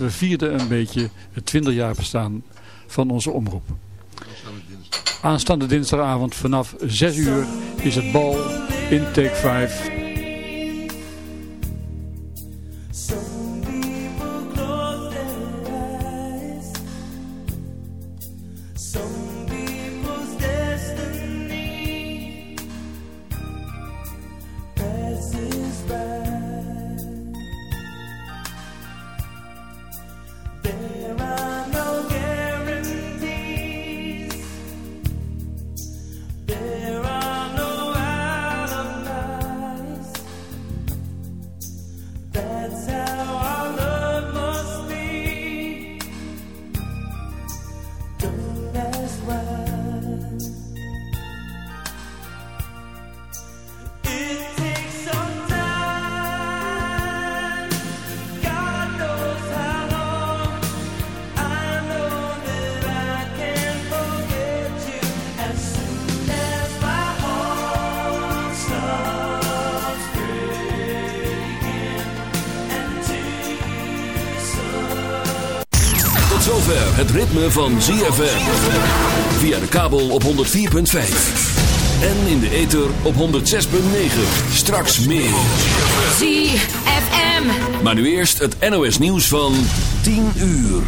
we vierden een beetje het 20 jaar bestaan van onze omroep. Aanstaande dinsdagavond vanaf 6 uur is het bal in Take 5 ZFM. Via de kabel op 104.5. En in de ether op 106.9. Straks meer. ZFM. Maar nu eerst het NOS nieuws van 10 uur.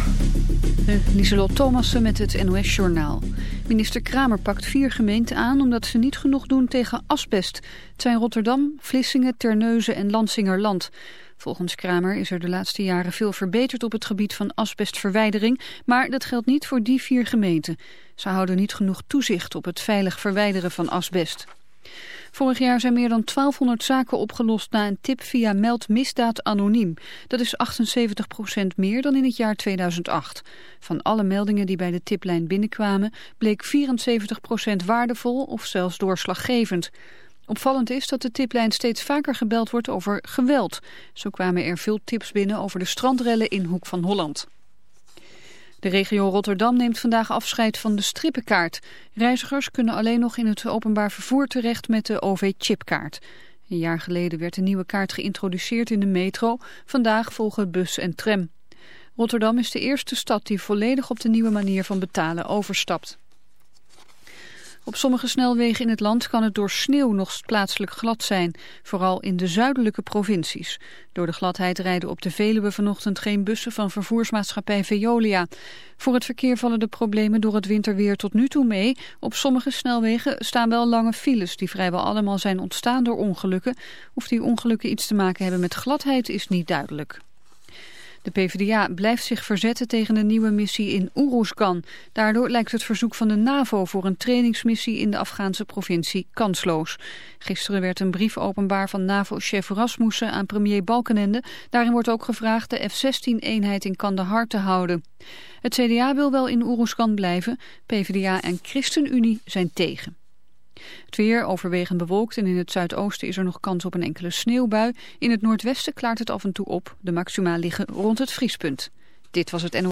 Uh, Lieselot Thomassen met het NOS Journaal. Minister Kramer pakt vier gemeenten aan omdat ze niet genoeg doen tegen asbest. Het zijn Rotterdam, Vlissingen, Terneuzen en Lansingerland. Volgens Kramer is er de laatste jaren veel verbeterd op het gebied van asbestverwijdering, maar dat geldt niet voor die vier gemeenten. Ze houden niet genoeg toezicht op het veilig verwijderen van asbest. Vorig jaar zijn meer dan 1200 zaken opgelost na een tip via Meld Misdaad Anoniem. Dat is 78% meer dan in het jaar 2008. Van alle meldingen die bij de tiplijn binnenkwamen bleek 74% waardevol of zelfs doorslaggevend. Opvallend is dat de tiplijn steeds vaker gebeld wordt over geweld. Zo kwamen er veel tips binnen over de strandrellen in Hoek van Holland. De regio Rotterdam neemt vandaag afscheid van de strippenkaart. Reizigers kunnen alleen nog in het openbaar vervoer terecht met de OV-chipkaart. Een jaar geleden werd de nieuwe kaart geïntroduceerd in de metro. Vandaag volgen bus en tram. Rotterdam is de eerste stad die volledig op de nieuwe manier van betalen overstapt. Op sommige snelwegen in het land kan het door sneeuw nog plaatselijk glad zijn, vooral in de zuidelijke provincies. Door de gladheid rijden op de Veluwe vanochtend geen bussen van vervoersmaatschappij Veolia. Voor het verkeer vallen de problemen door het winterweer tot nu toe mee. Op sommige snelwegen staan wel lange files die vrijwel allemaal zijn ontstaan door ongelukken. Of die ongelukken iets te maken hebben met gladheid is niet duidelijk. De PvdA blijft zich verzetten tegen een nieuwe missie in Oeroesgan. Daardoor lijkt het verzoek van de NAVO voor een trainingsmissie in de Afghaanse provincie kansloos. Gisteren werd een brief openbaar van NAVO-chef Rasmussen aan premier Balkenende. Daarin wordt ook gevraagd de F-16-eenheid in Kandahar te houden. Het CDA wil wel in Oeroesgan blijven. PvdA en ChristenUnie zijn tegen. Het weer overwegend bewolkt en in het zuidoosten is er nog kans op een enkele sneeuwbui. In het noordwesten klaart het af en toe op. De maxima liggen rond het vriespunt. Dit was het NO.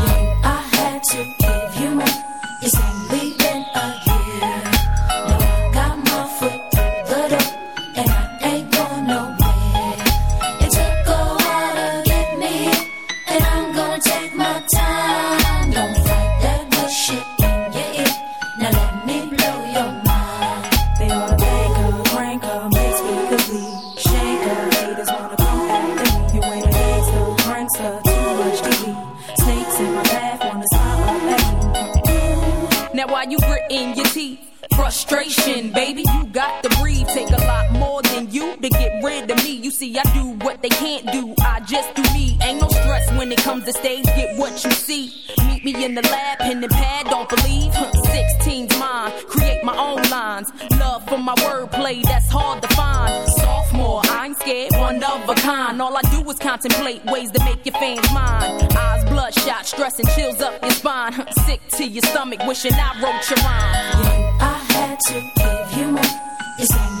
Stage. Get what you see. Meet me in the lab, pen and pad. Don't believe. Huh, 16's mine. Create my own lines. Love for my wordplay, that's hard to find. Sophomore, I ain't scared, one of a kind. All I do is contemplate ways to make your fans mine. Eyes bloodshot, stress and chills up your spine. Sick to your stomach, wishing I wrote your rhyme. I had to give you more.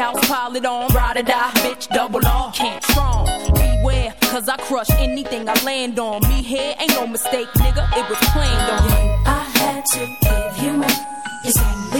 House, pile it on. Ride or die, bitch, double on. Can't strong. Beware, cause I crush anything I land on. Me here ain't no mistake, nigga, it was planned on. I had to give you more. It's only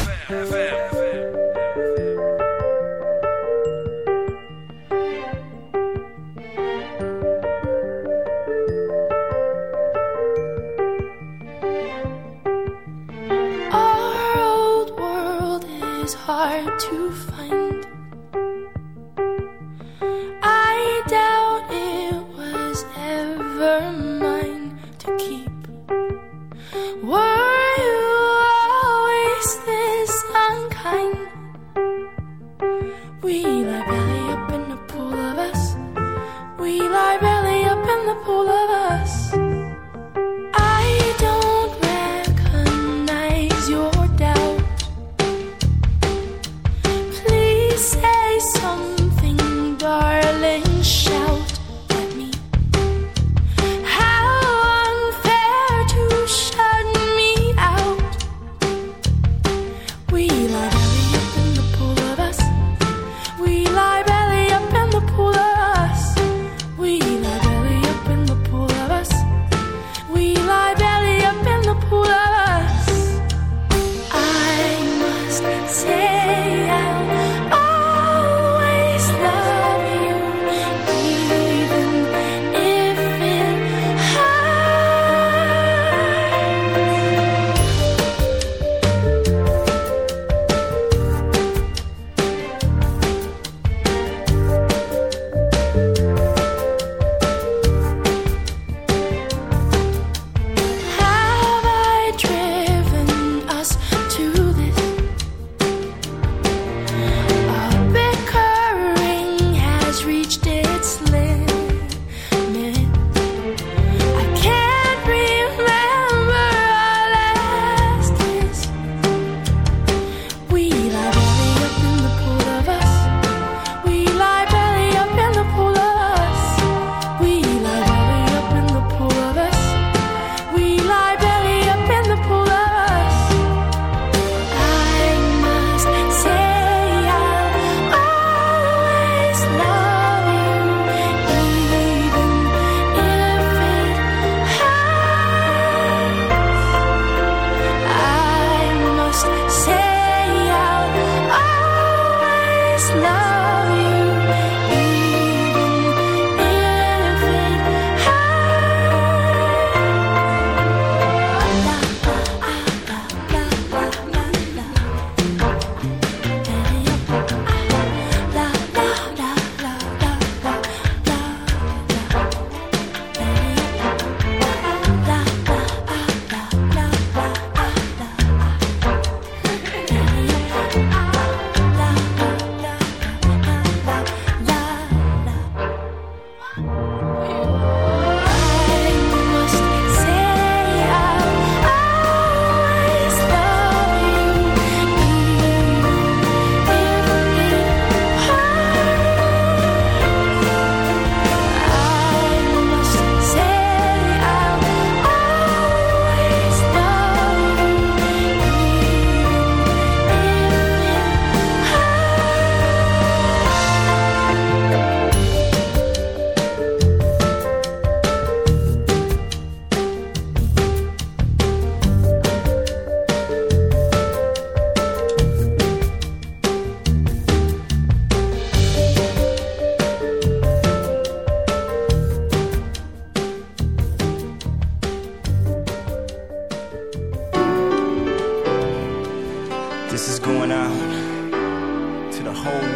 Hard to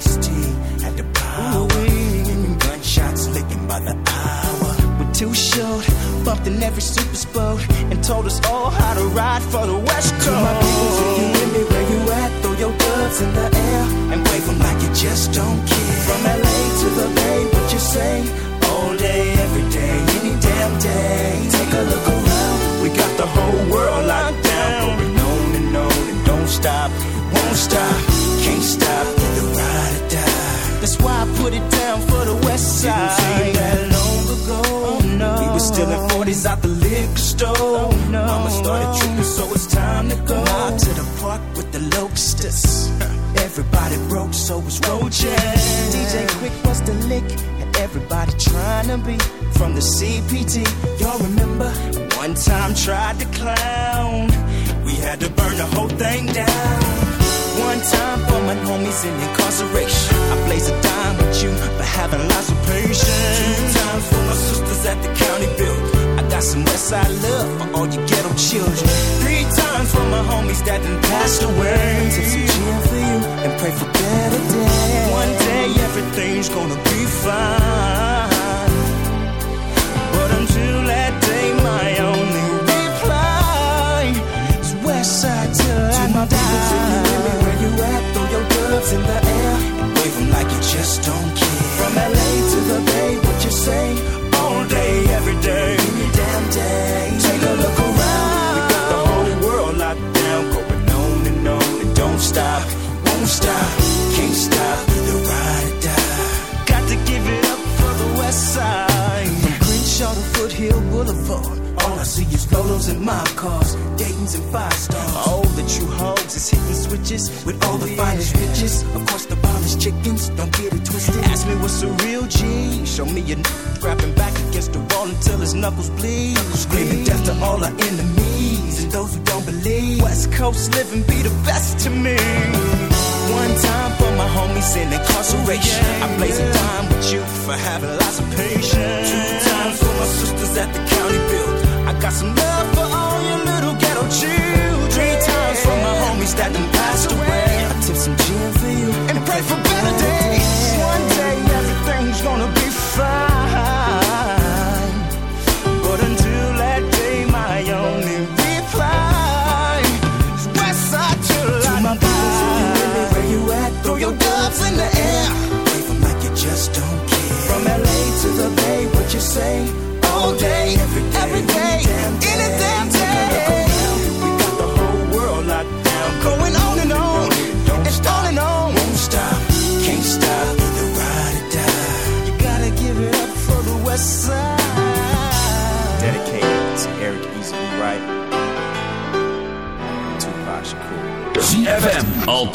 Remember Ice T had the power. Gunshots licking by the hour. We're too short, bumped in every super boat, and told us all how to ride for the West Coast. To my people, if you with me where you at, throw your gloves in the air and wave 'em like you just don't care. From LA to the Bay, what you say? All day, every day, any damn day. Take a look around, we got the whole world locked down. Going on and on and don't stop, won't stop, can't stop, either ride die. That's why I put it down for the West Side. Didn't that long ago, oh, no. We were still in 40s out the liquor store. Oh, no. Mama started tripping, so it's time to go. Out to the park with the locusts. Everybody broke, so was roaches. DJ Quick was the lick, and everybody trying to be from the CPT. Y'all remember? One time tried to clown. We had to burn the whole thing down. One time for my homies in incarceration. I blaze a dime with you for having lots of patience. Two times for my sisters at the county build. I got some Westside love for all you ghetto children. Three times for my homies that done passed away. Take some gin for you and pray for better days. One day everything's gonna be fine. But until that day,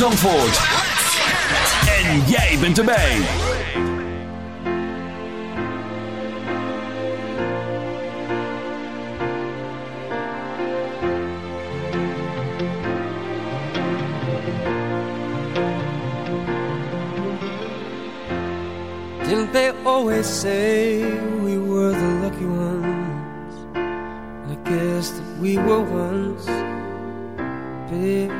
Zandvoort. En jij bent erbij. Didn't they always say we were the lucky ones? I guess that we were once, babe,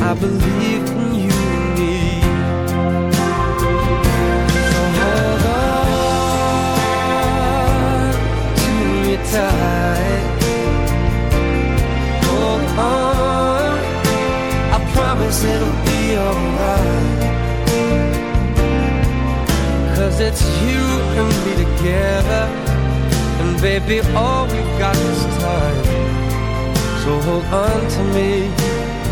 I believe in you and me. Hold on to tight. Hold on. I promise it'll be alright. Cause it's you and me together. And baby, all we've got is time. So hold on to me,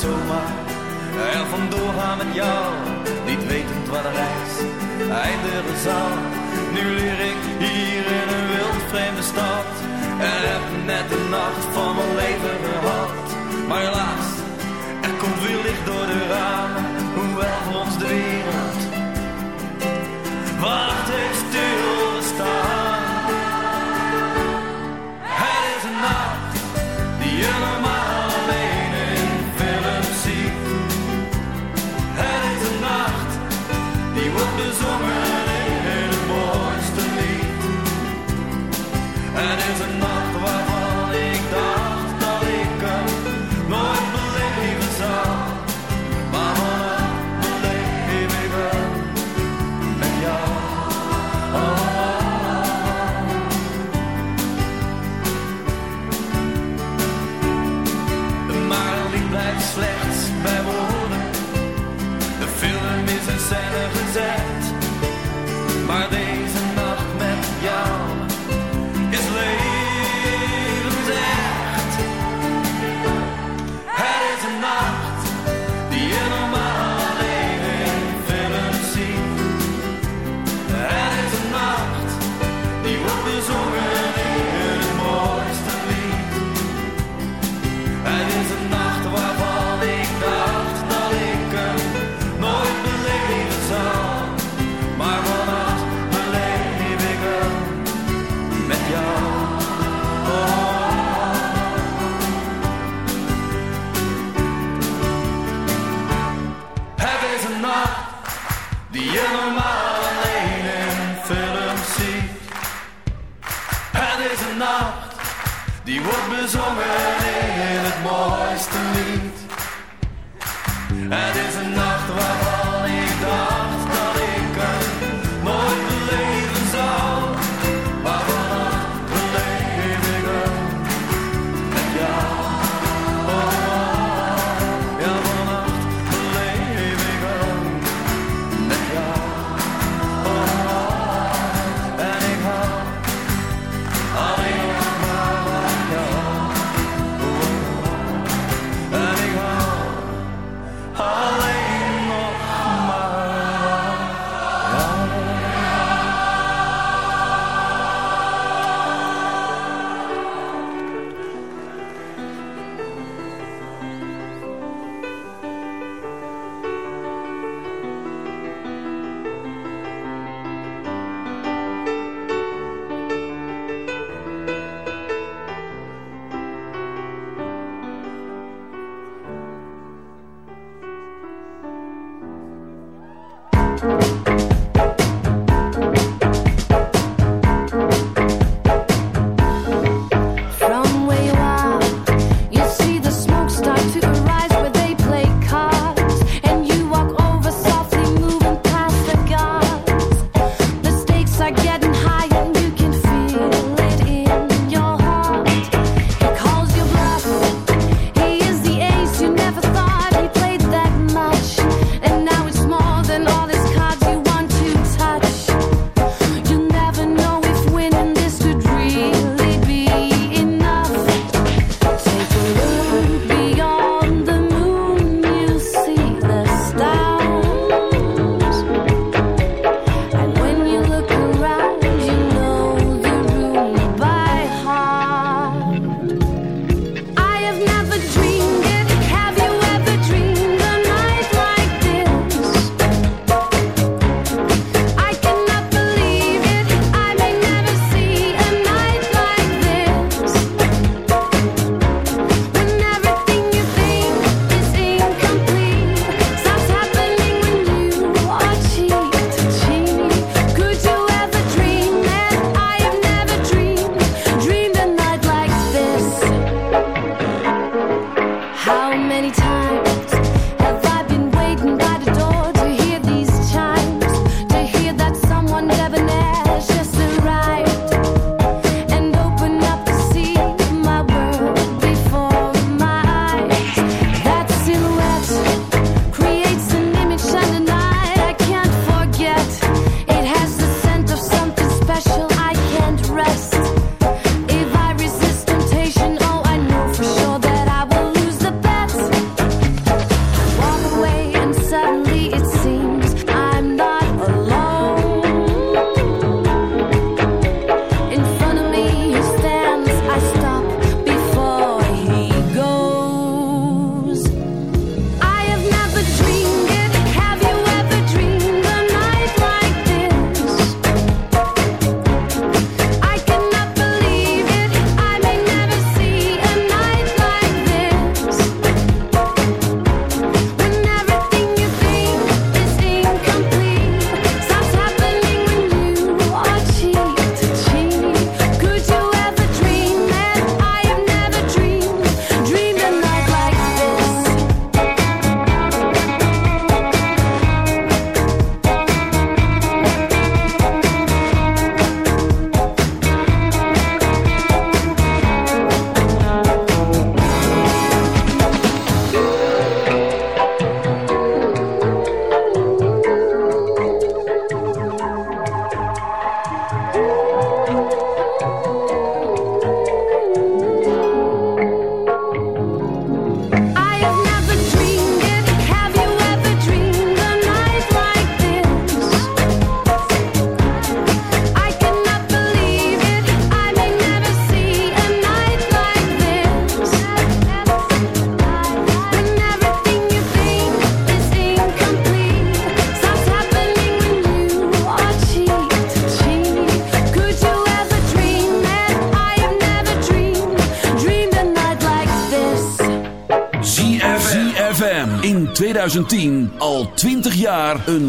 Zomaar er vandoor gaan met jou, niet wetend waar de reis eindigen zou. Nu leer ik hier in een wild vreemde stad en heb net de nacht van mijn leven gehad. Maar helaas, er komt weer licht door de ramen, hoewel voor ons de wereld wacht heeft stilgestaan. Het is een nacht die je normaal